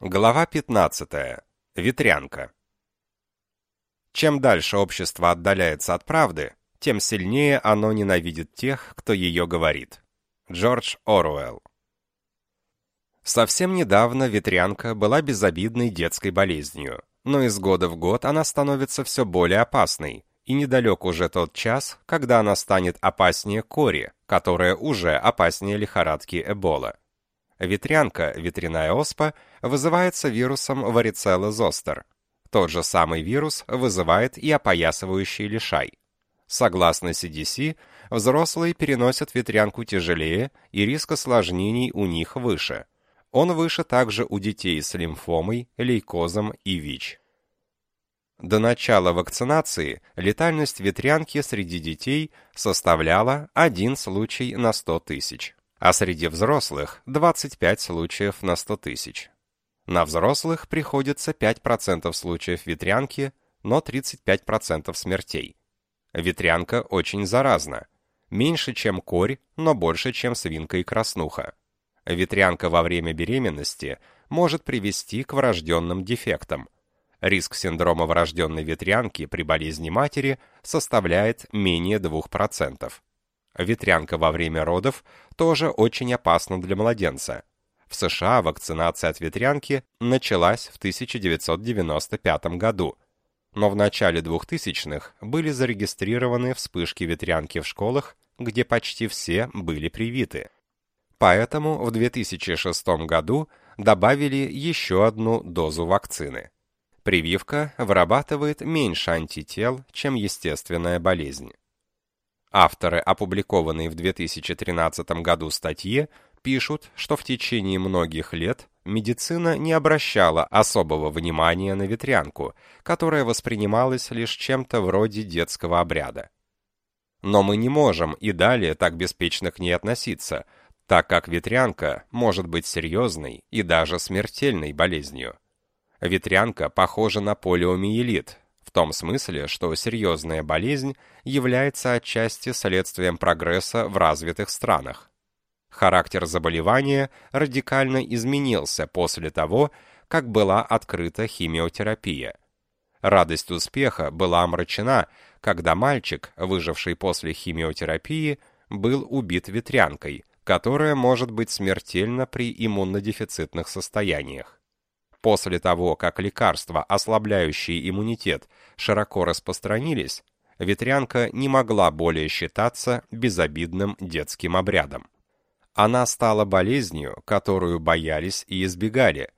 Глава 15. Ветрянка. Чем дальше общество отдаляется от правды, тем сильнее оно ненавидит тех, кто ее говорит. Джордж Оруэлл. Совсем недавно ветрянка была безобидной детской болезнью, но из года в год она становится все более опасной, и недалек уже тот час, когда она станет опаснее кори, которая уже опаснее лихорадки Эбола. Ветрянка, ветряная оспа, вызывается вирусом варицелла зостер. Тот же самый вирус вызывает и опоясывающий лишай. Согласно CDC, взрослые переносят ветрянку тяжелее, и риск осложнений у них выше. Он выше также у детей с лимфомой, лейкозом и ВИЧ. До начала вакцинации летальность ветрянки среди детей составляла один случай на 100 тысяч а среди взрослых 25 случаев на 100 тысяч. На взрослых приходится 5% случаев ветрянки, но 35% смертей. Ветрянка очень заразна. Меньше, чем корь, но больше, чем свинка и краснуха. Ветрянка во время беременности может привести к врожденным дефектам. Риск синдрома врожденной ветрянки при болезни матери составляет менее 2%. Ветрянка во время родов тоже очень опасна для младенца. В США вакцинация от ветрянки началась в 1995 году, но в начале 2000-х были зарегистрированы вспышки ветрянки в школах, где почти все были привиты. Поэтому в 2006 году добавили еще одну дозу вакцины. Прививка вырабатывает меньше антител, чем естественная болезнь. Авторы, опубликованные в 2013 году статьи, пишут, что в течение многих лет медицина не обращала особого внимания на ветрянку, которая воспринималась лишь чем-то вроде детского обряда. Но мы не можем и далее так беспечно к ней относиться, так как ветрянка может быть серьезной и даже смертельной болезнью. Ветрянка похожа на полиомиелит, том смысле, что серьезная болезнь является отчасти следствием прогресса в развитых странах. Характер заболевания радикально изменился после того, как была открыта химиотерапия. Радость успеха была омрачена, когда мальчик, выживший после химиотерапии, был убит ветрянкой, которая может быть смертельна при иммунодефицитных состояниях. После того, как лекарства, ослабляющие иммунитет, широко распространились, ветрянка не могла более считаться безобидным детским обрядом. Она стала болезнью, которую боялись и избегали.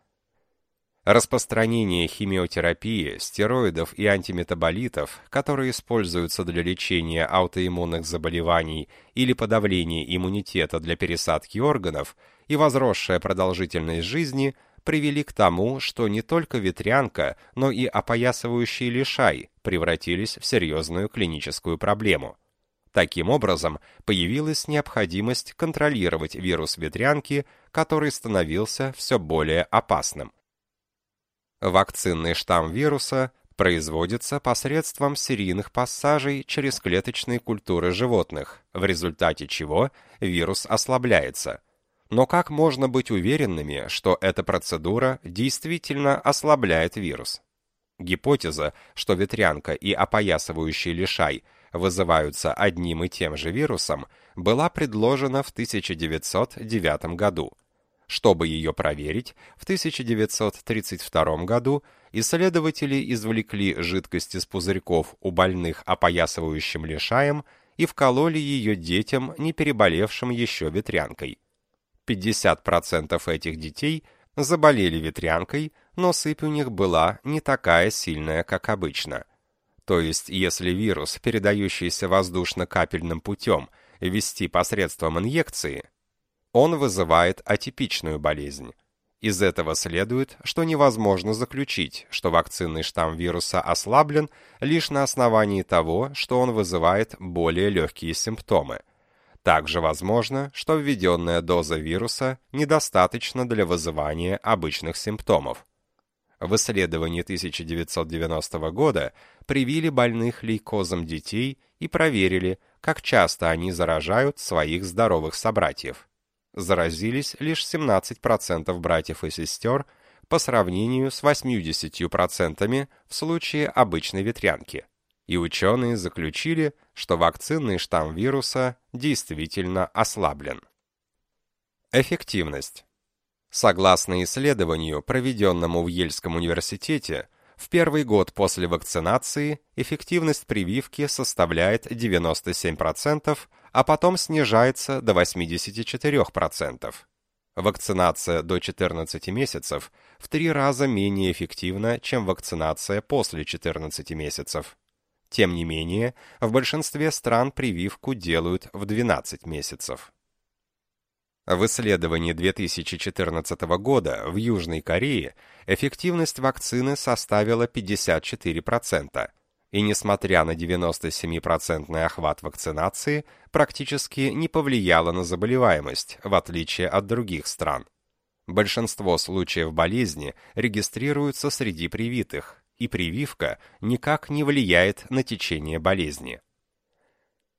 Распространение химиотерапии, стероидов и антиметаболитов, которые используются для лечения аутоиммунных заболеваний или подавления иммунитета для пересадки органов, и возросшая продолжительность жизни – привели к тому, что не только ветрянка, но и опоясывающий лишай превратились в серьезную клиническую проблему. Таким образом, появилась необходимость контролировать вирус ветрянки, который становился все более опасным. Вакцинный штамм вируса производится посредством серийных пассажей через клеточные культуры животных, в результате чего вирус ослабляется – но как можно быть уверенными, что эта процедура действительно ослабляет вирус? Гипотеза, что ветрянка и опоясывающий лишай вызываются одним и тем же вирусом, была предложена в 1909 году. Чтобы ее проверить, в 1932 году исследователи извлекли жидкость из пузырьков у больных опоясывающим лишаем и вкололи ее детям, не переболевшим еще ветрянкой. 50% этих детей заболели ветрянкой, но сыпь у них была не такая сильная, как обычно. То есть, если вирус, передающийся воздушно-капельным путем, ввести посредством инъекции, он вызывает атипичную болезнь. Из этого следует, что невозможно заключить, что вакцинный штамм вируса ослаблен лишь на основании того, что он вызывает более легкие симптомы. Также возможно, что введенная доза вируса недостаточна для вызывания обычных симптомов. В исследовании 1990 года привили больных лейкозом детей и проверили, как часто они заражают своих здоровых собратьев. Заразились лишь 17% братьев и сестер, по сравнению с 80% в случае обычной ветрянки. И ученые заключили, что вакцинный штамм вируса действительно ослаблен. Эффективность. Согласно исследованию, проведенному в Ельском университете, в первый год после вакцинации эффективность прививки составляет 97%, а потом снижается до 84%. Вакцинация до 14 месяцев в три раза менее эффективна, чем вакцинация после 14 месяцев. Тем не менее, в большинстве стран прививку делают в 12 месяцев. В исследовании 2014 года в Южной Корее эффективность вакцины составила 54%, и несмотря на 97% охват вакцинации, практически не повлияла на заболеваемость, в отличие от других стран. Большинство случаев болезни регистрируются среди привитых, и прививка никак не влияет на течение болезни.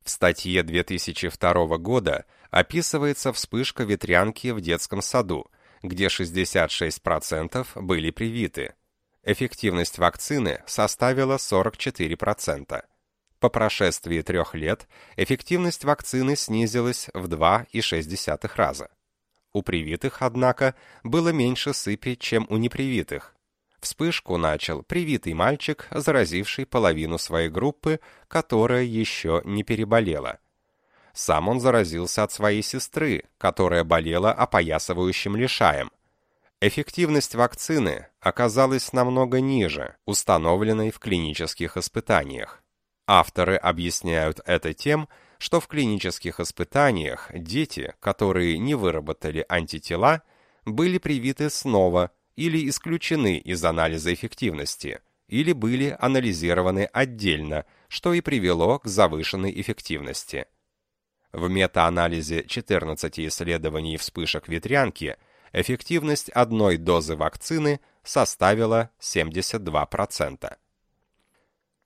В статье 2002 года описывается вспышка ветрянки в детском саду, где 66% были привиты. Эффективность вакцины составила 44%. По прошествии трех лет эффективность вакцины снизилась в 2,6 раза. У привитых, однако, было меньше сыпи, чем у непривитых, Вспышку начал привитый мальчик, заразивший половину своей группы, которая еще не переболела. Сам он заразился от своей сестры, которая болела опоясывающим лишаем. Эффективность вакцины оказалась намного ниже, установленной в клинических испытаниях. Авторы объясняют это тем, что в клинических испытаниях дети, которые не выработали антитела, были привиты снова или исключены из анализа эффективности, или были анализированы отдельно, что и привело к завышенной эффективности. В метаанализе 14 исследований вспышек ветрянки эффективность одной дозы вакцины составила 72%.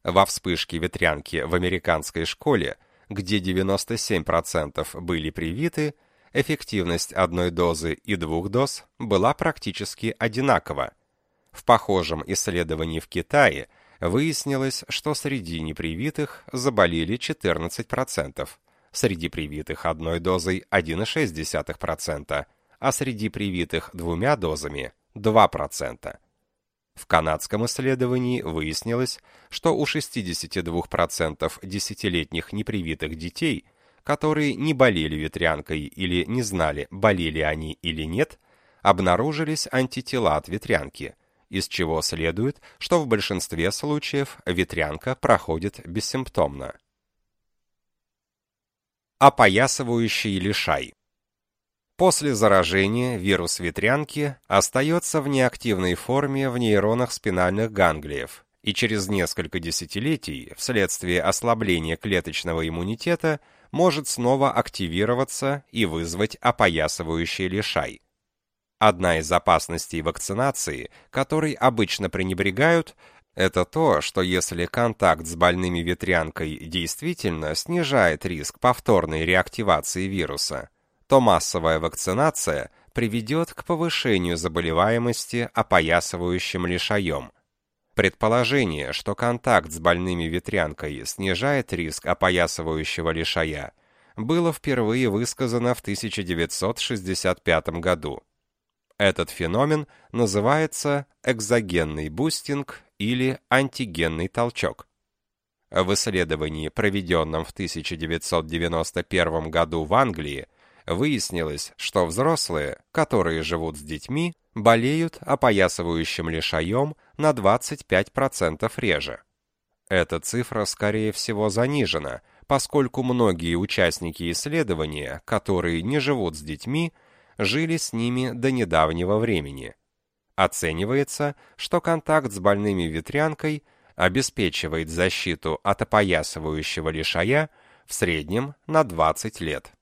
Во вспышке ветрянки в американской школе, где 97% были привиты, эффективность одной дозы и двух доз была практически одинакова. В похожем исследовании в Китае выяснилось, что среди непривитых заболели 14%, среди привитых одной дозой 1,6%, а среди привитых двумя дозами 2%. В канадском исследовании выяснилось, что у 62% десятилетних непривитых детей которые не болели ветрянкой или не знали, болели они или нет, обнаружились антитела от ветрянки, из чего следует, что в большинстве случаев ветрянка проходит бессимптомно. Опоясывающий лишай После заражения вирус ветрянки остается в неактивной форме в нейронах спинальных ганглиев, и через несколько десятилетий, вследствие ослабления клеточного иммунитета, может снова активироваться и вызвать опоясывающий лишай. Одна из опасностей вакцинации, которой обычно пренебрегают, это то, что если контакт с больными ветрянкой действительно снижает риск повторной реактивации вируса, то массовая вакцинация приведет к повышению заболеваемости опоясывающим лишаем – Предположение, что контакт с больными ветрянкой снижает риск опоясывающего лишая, было впервые высказано в 1965 году. Этот феномен называется экзогенный бустинг или антигенный толчок. В исследовании, проведенном в 1991 году в Англии, выяснилось, что взрослые, которые живут с детьми, болеют опоясывающим лишаем на 25% реже. Эта цифра, скорее всего, занижена, поскольку многие участники исследования, которые не живут с детьми, жили с ними до недавнего времени. Оценивается, что контакт с больными ветрянкой обеспечивает защиту от опоясывающего лишая в среднем на 20 лет.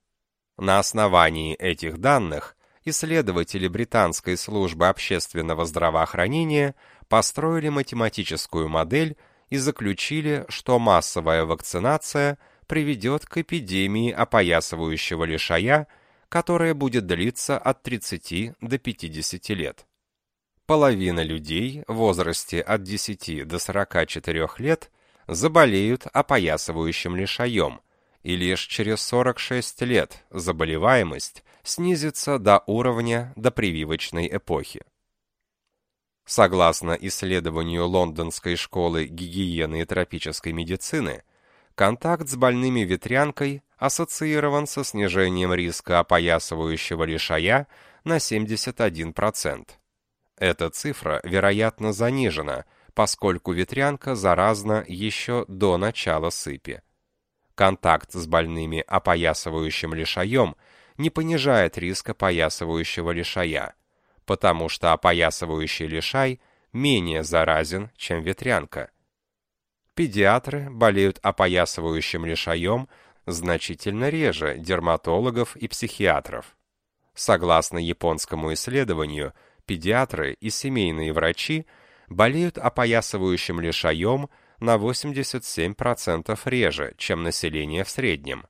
На основании этих данных исследователи британской службы общественного здравоохранения построили математическую модель и заключили, что массовая вакцинация приведет к эпидемии опоясывающего лишая, которая будет длиться от 30 до 50 лет. половина людей в возрасте от 10 до 44 лет заболеют опоясывающим лишаем, и лишь через 46 лет заболеваемость снизится до уровня допрививочной эпохи. Согласно исследованию Лондонской школы гигиены и тропической медицины, контакт с больными ветрянкой ассоциирован со снижением риска опоясывающего лишая на 71%. Эта цифра, вероятно, занижена, поскольку ветрянка заразна еще до начала сыпи. Контакт с больными опоясывающим лишаем не понижает риск опоясывающего лишая, потому что опоясывающий лишай менее заразен, чем ветрянка. Педиатры болеют опоясывающим лишаем значительно реже дерматологов и психиатров. Согласно японскому исследованию, педиатры и семейные врачи болеют опоясывающим лишаем на 87% реже, чем население в среднем.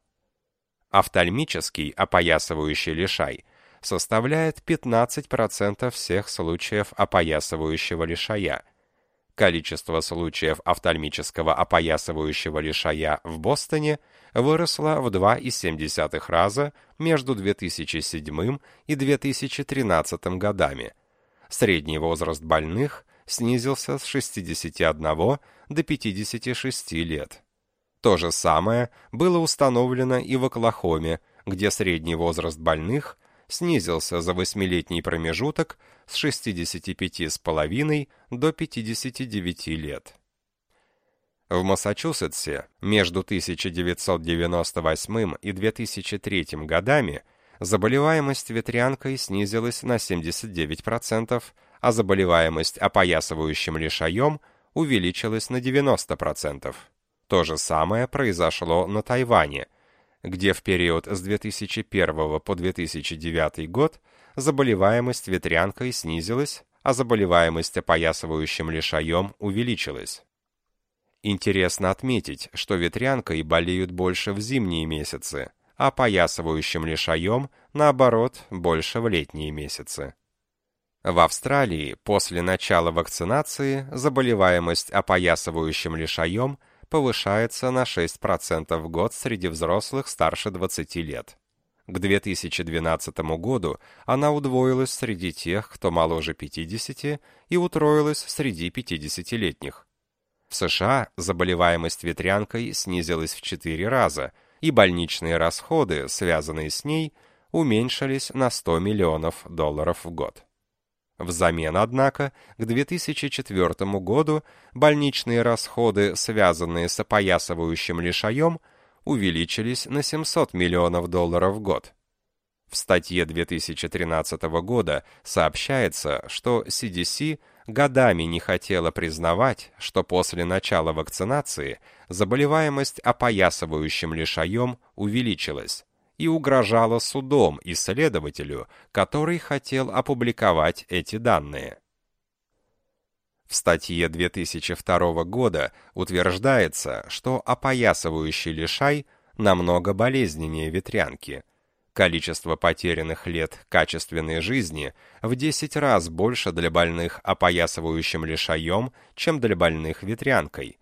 Офтальмический опоясывающий лишай составляет 15% всех случаев опоясывающего лишая. Количество случаев офтальмического опоясывающего лишая в Бостоне выросло в 2,7 раза между 2007 и 2013 годами. Средний возраст больных снизился с 61 до 56 лет. То же самое было установлено и в Оклахоме, где средний возраст больных снизился за восьмилетний промежуток с 65,5 до 59 лет. В Массачусетсе между 1998 и 2003 годами заболеваемость ветрянкой снизилась на 79%, а заболеваемость опоясывающим лишаем увеличилась на 90%. То же самое произошло на Тайване – где в период с 2001 по 2009 год заболеваемость ветрянкой снизилась, а заболеваемость опоясывающим лишаем увеличилась. Интересно отметить, что ветрянкой болеют больше в зимние месяцы, а опоясывающим лишаем, наоборот, больше в летние месяцы. В Австралии после начала вакцинации заболеваемость опоясывающим лишаем – повышается на 6% в год среди взрослых старше 20 лет. К 2012 году она удвоилась среди тех, кто моложе 50, и утроилась среди 50-летних. В США заболеваемость ветрянкой снизилась в 4 раза, и больничные расходы, связанные с ней, уменьшились на 100 миллионов долларов в год. Взамен, однако, к 2004 году больничные расходы, связанные с опоясывающим лишаем, увеличились на 700 миллионов долларов в год. В статье 2013 года сообщается, что CDC годами не хотела признавать, что после начала вакцинации заболеваемость опоясывающим лишаем увеличилась и угрожала судом исследователю, который хотел опубликовать эти данные. В статье 2002 года утверждается, что опоясывающий лишай намного болезненнее ветрянки. Количество потерянных лет качественной жизни в 10 раз больше для больных опоясывающим лишаем, чем для больных ветрянкой.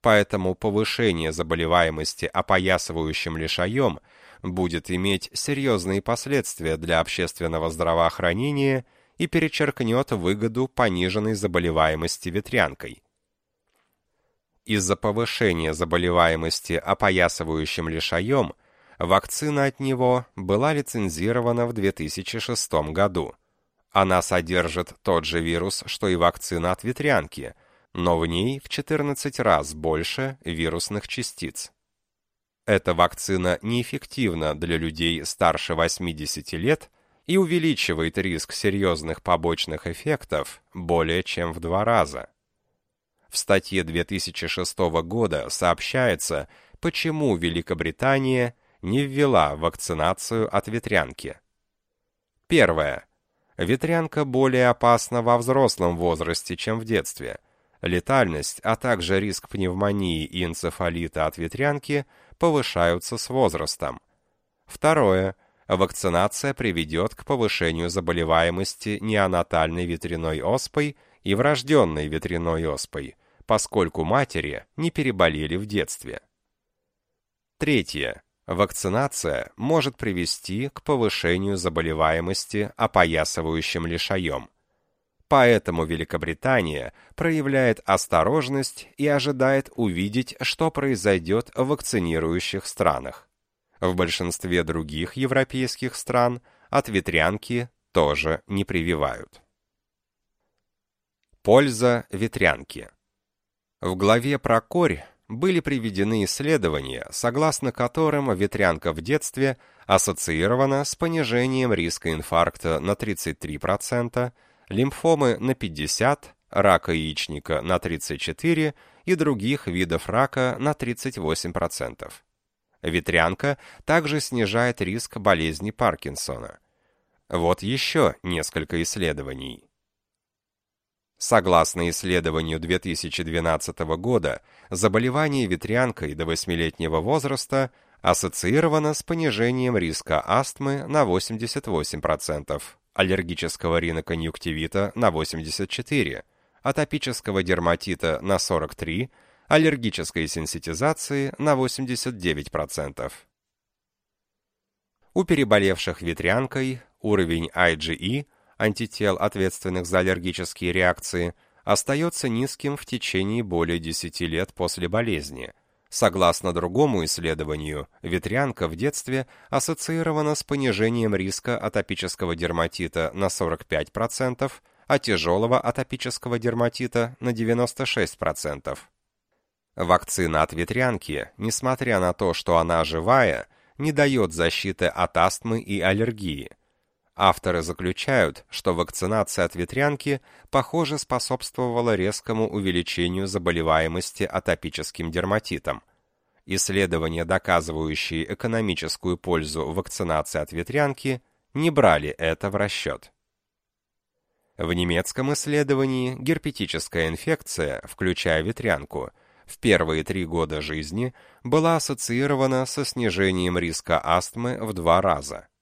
Поэтому повышение заболеваемости опоясывающим лишаем – будет иметь серьезные последствия для общественного здравоохранения и перечеркнет выгоду пониженной заболеваемости ветрянкой. Из-за повышения заболеваемости опоясывающим лишаем вакцина от него была лицензирована в 2006 году. Она содержит тот же вирус, что и вакцина от ветрянки, но в ней в 14 раз больше вирусных частиц. Эта вакцина неэффективна для людей старше 80 лет и увеличивает риск серьезных побочных эффектов более чем в два раза. В статье 2006 года сообщается, почему Великобритания не ввела вакцинацию от ветрянки. Первое. Ветрянка более опасна во взрослом возрасте, чем в детстве. Летальность, а также риск пневмонии и энцефалита от ветрянки – повышаются с возрастом. Второе. вакцинация приведет к повышению заболеваемости неонатальной ветряной оспой и врожденной ветряной оспой, поскольку матери не переболели в детстве. Третье. Вакцинация может привести к повышению заболеваемости опоясывающим лишаем. Поэтому Великобритания проявляет осторожность и ожидает увидеть, что произойдет в вакцинирующих странах. В большинстве других европейских стран от ветрянки тоже не прививают. Польза ветрянки. В главе про корь были приведены исследования, согласно которым ветрянка в детстве ассоциирована с понижением риска инфаркта на 33%, лимфомы на 50%, рака яичника на 34% и других видов рака на 38%. Ветрянка также снижает риск болезни Паркинсона. Вот еще несколько исследований. Согласно исследованию 2012 года, заболевание ветрянкой до 8-летнего возраста ассоциировано с понижением риска астмы на 88%, аллергического риноконъюнктивита на 84%, атопического дерматита на 43%, аллергической сенситизации на 89%. У переболевших ветрянкой уровень IgE антител, ответственных за аллергические реакции, остается низким в течение более 10 лет после болезни. Согласно другому исследованию, ветрянка в детстве ассоциирована с понижением риска атопического дерматита на 45%, а тяжелого атопического дерматита на 96%. Вакцина от ветрянки, несмотря на то, что она живая, не дает защиты от астмы и аллергии – Авторы заключают, что вакцинация от ветрянки, похоже, способствовала резкому увеличению заболеваемости атопическим дерматитом. Исследования, доказывающие экономическую пользу вакцинации от ветрянки, не брали это в расчет. В немецком исследовании герпетическая инфекция, включая ветрянку, в первые три года жизни была ассоциирована со снижением риска астмы в два раза –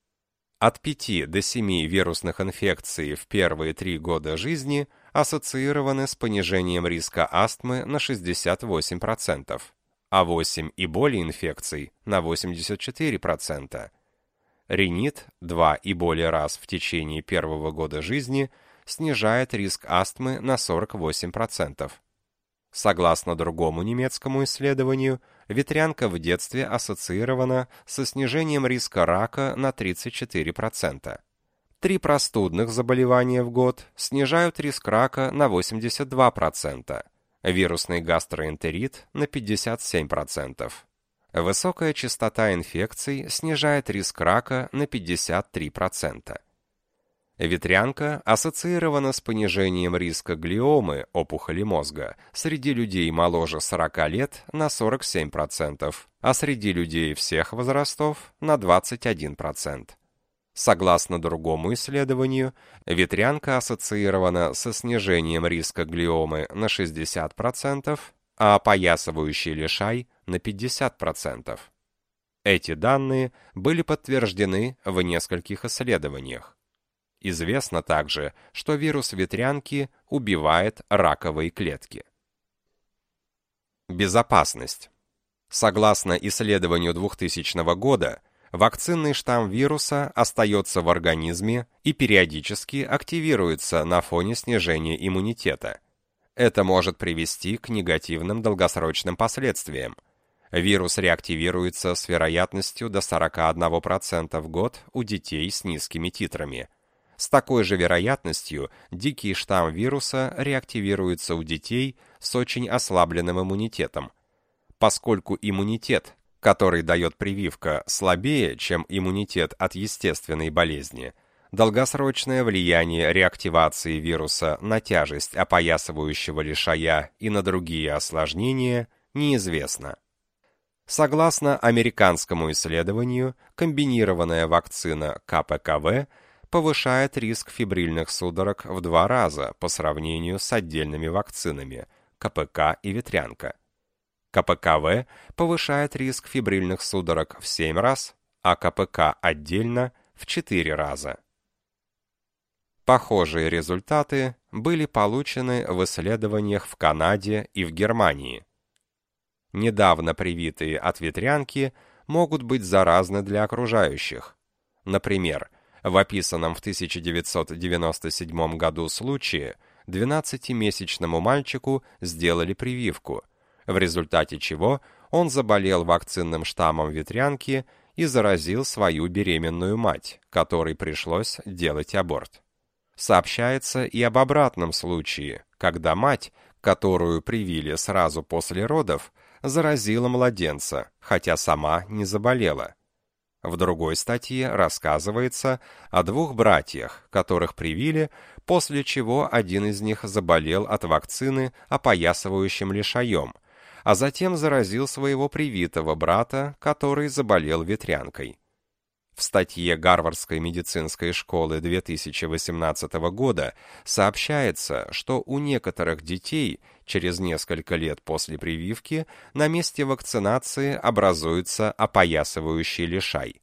от 5 до 7 вирусных инфекций в первые 3 года жизни ассоциированы с понижением риска астмы на 68%, а 8 и более инфекций на 84%. Ринит 2 и более раз в течение первого года жизни снижает риск астмы на 48%. Согласно другому немецкому исследованию, ветрянка в детстве ассоциирована со снижением риска рака на 34%. Три простудных заболевания в год снижают риск рака на 82%, вирусный гастроэнтерит на 57%. Высокая частота инфекций снижает риск рака на 53%. Ветрянка ассоциирована с понижением риска глиомы, опухоли мозга, среди людей моложе 40 лет на 47%, а среди людей всех возрастов на 21%. Согласно другому исследованию, ветрянка ассоциирована со снижением риска глиомы на 60%, а опоясывающий лишай на 50%. Эти данные были подтверждены в нескольких исследованиях. Известно также, что вирус ветрянки убивает раковые клетки. Безопасность. Согласно исследованию 2000 года, вакцинный штамм вируса остается в организме и периодически активируется на фоне снижения иммунитета. Это может привести к негативным долгосрочным последствиям. Вирус реактивируется с вероятностью до 41% в год у детей с низкими титрами – с такой же вероятностью дикий штамм вируса реактивируется у детей с очень ослабленным иммунитетом. Поскольку иммунитет, который дает прививка, слабее, чем иммунитет от естественной болезни, долгосрочное влияние реактивации вируса на тяжесть опоясывающего лишая и на другие осложнения неизвестно. Согласно американскому исследованию, комбинированная вакцина КПКВ – повышает риск фибрильных судорог в два раза по сравнению с отдельными вакцинами КПК и ветрянка. КПКВ повышает риск фибрильных судорог в 7 раз, а КПК отдельно в 4 раза. Похожие результаты были получены в исследованиях в Канаде и в Германии. Недавно привитые от ветрянки могут быть заразны для окружающих. Например, в описанном в 1997 году случае 12-месячному мальчику сделали прививку, в результате чего он заболел вакцинным штаммом ветрянки и заразил свою беременную мать, которой пришлось делать аборт. Сообщается и об обратном случае, когда мать, которую привили сразу после родов, заразила младенца, хотя сама не заболела. В другой статье рассказывается о двух братьях, которых привили, после чего один из них заболел от вакцины опоясывающим лишаем, а затем заразил своего привитого брата, который заболел ветрянкой. В статье Гарвардской медицинской школы 2018 года сообщается, что у некоторых детей через несколько лет после прививки на месте вакцинации образуется опоясывающий лишай.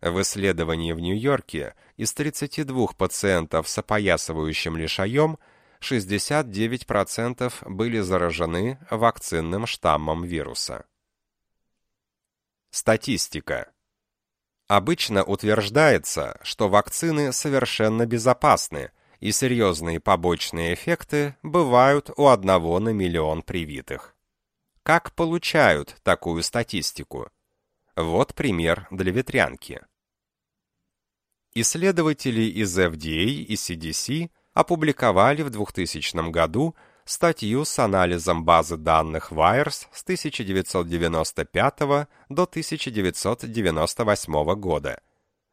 В исследовании в Нью-Йорке из 32 пациентов с опоясывающим лишаем 69% были заражены вакцинным штаммом вируса. Статистика. Обычно утверждается, что вакцины совершенно безопасны, и серьезные побочные эффекты бывают у одного на миллион привитых. Как получают такую статистику? Вот пример для ветрянки. Исследователи из FDA и CDC опубликовали в 2000 году статью с анализом базы данных VIRES с 1995 до 1998 года.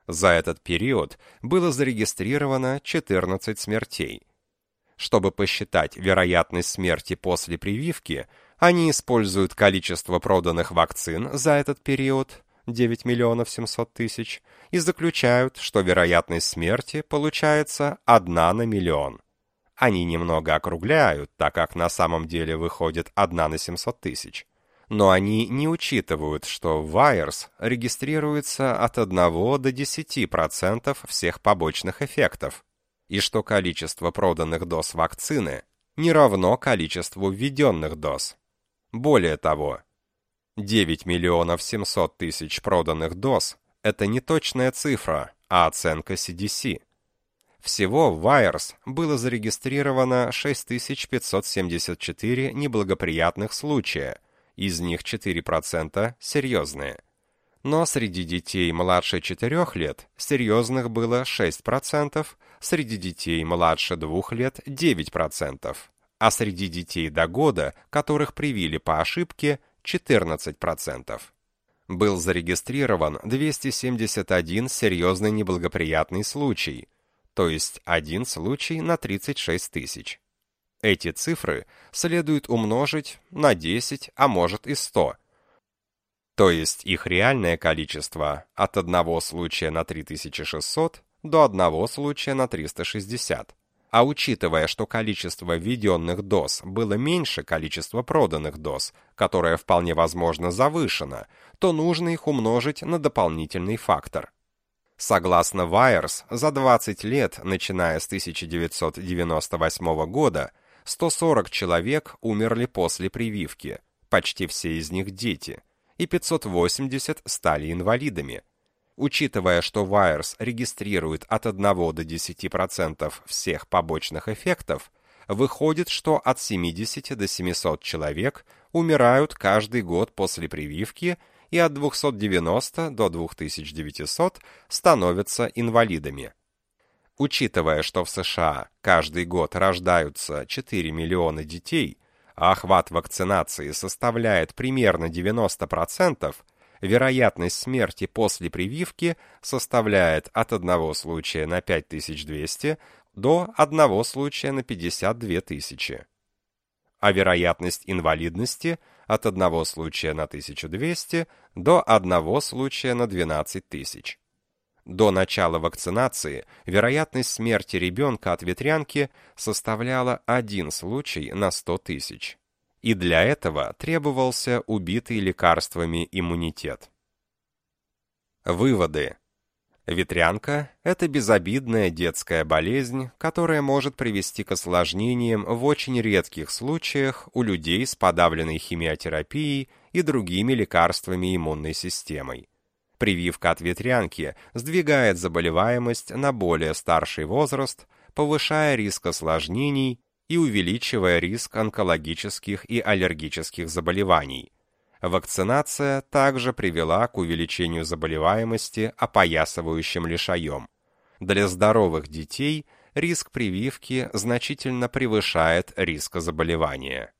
За этот период было зарегистрировано 14 смертей. Чтобы посчитать вероятность смерти после прививки, они используют количество проданных вакцин за этот период 9 миллионов 700 тысяч и заключают, что вероятность смерти получается 1 на миллион. Они немного округляют, так как на самом деле выходит 1 на 700 тысяч. Но они не учитывают, что в Wires регистрируется от 1 до 10% всех побочных эффектов, и что количество проданных доз вакцины не равно количеству введенных доз. Более того, 9 миллионов 700 тысяч проданных доз – это не точная цифра, а оценка CDC. Всего в Wires было зарегистрировано 6574 неблагоприятных случая, из них 4% серьезные. Но среди детей младше 4 лет серьезных было 6%, среди детей младше 2 лет 9%, а среди детей до года, которых привили по ошибке, 14%. Был зарегистрирован 271 серьезный неблагоприятный случай – то есть один случай на 36 тысяч. Эти цифры следует умножить на 10, а может и 100. То есть их реальное количество от одного случая на 3600 до одного случая на 360. А учитывая, что количество введенных доз было меньше количества проданных доз, которое вполне возможно завышено, то нужно их умножить на дополнительный фактор – Согласно Wires, за 20 лет, начиная с 1998 года, 140 человек умерли после прививки, почти все из них дети, и 580 стали инвалидами. Учитывая, что Wires регистрирует от 1 до 10% всех побочных эффектов, выходит, что от 70 до 700 человек умирают каждый год после прививки и от 290 до 2900 становятся инвалидами. Учитывая, что в США каждый год рождаются 4 миллиона детей, а охват вакцинации составляет примерно 90%, вероятность смерти после прививки составляет от одного случая на 5200 до одного случая на 52 тысячи. А вероятность инвалидности от одного случая на 1200 до одного случая на 12 тысяч. До начала вакцинации вероятность смерти ребенка от ветрянки составляла один случай на 100 тысяч. И для этого требовался убитый лекарствами иммунитет. Выводы. Ветрянка – это безобидная детская болезнь, которая может привести к осложнениям в очень редких случаях у людей с подавленной химиотерапией и другими лекарствами иммунной системой. Прививка от ветрянки сдвигает заболеваемость на более старший возраст, повышая риск осложнений и увеличивая риск онкологических и аллергических заболеваний – Вакцинация также привела к увеличению заболеваемости опоясывающим лишаем. Для здоровых детей риск прививки значительно превышает риск заболевания.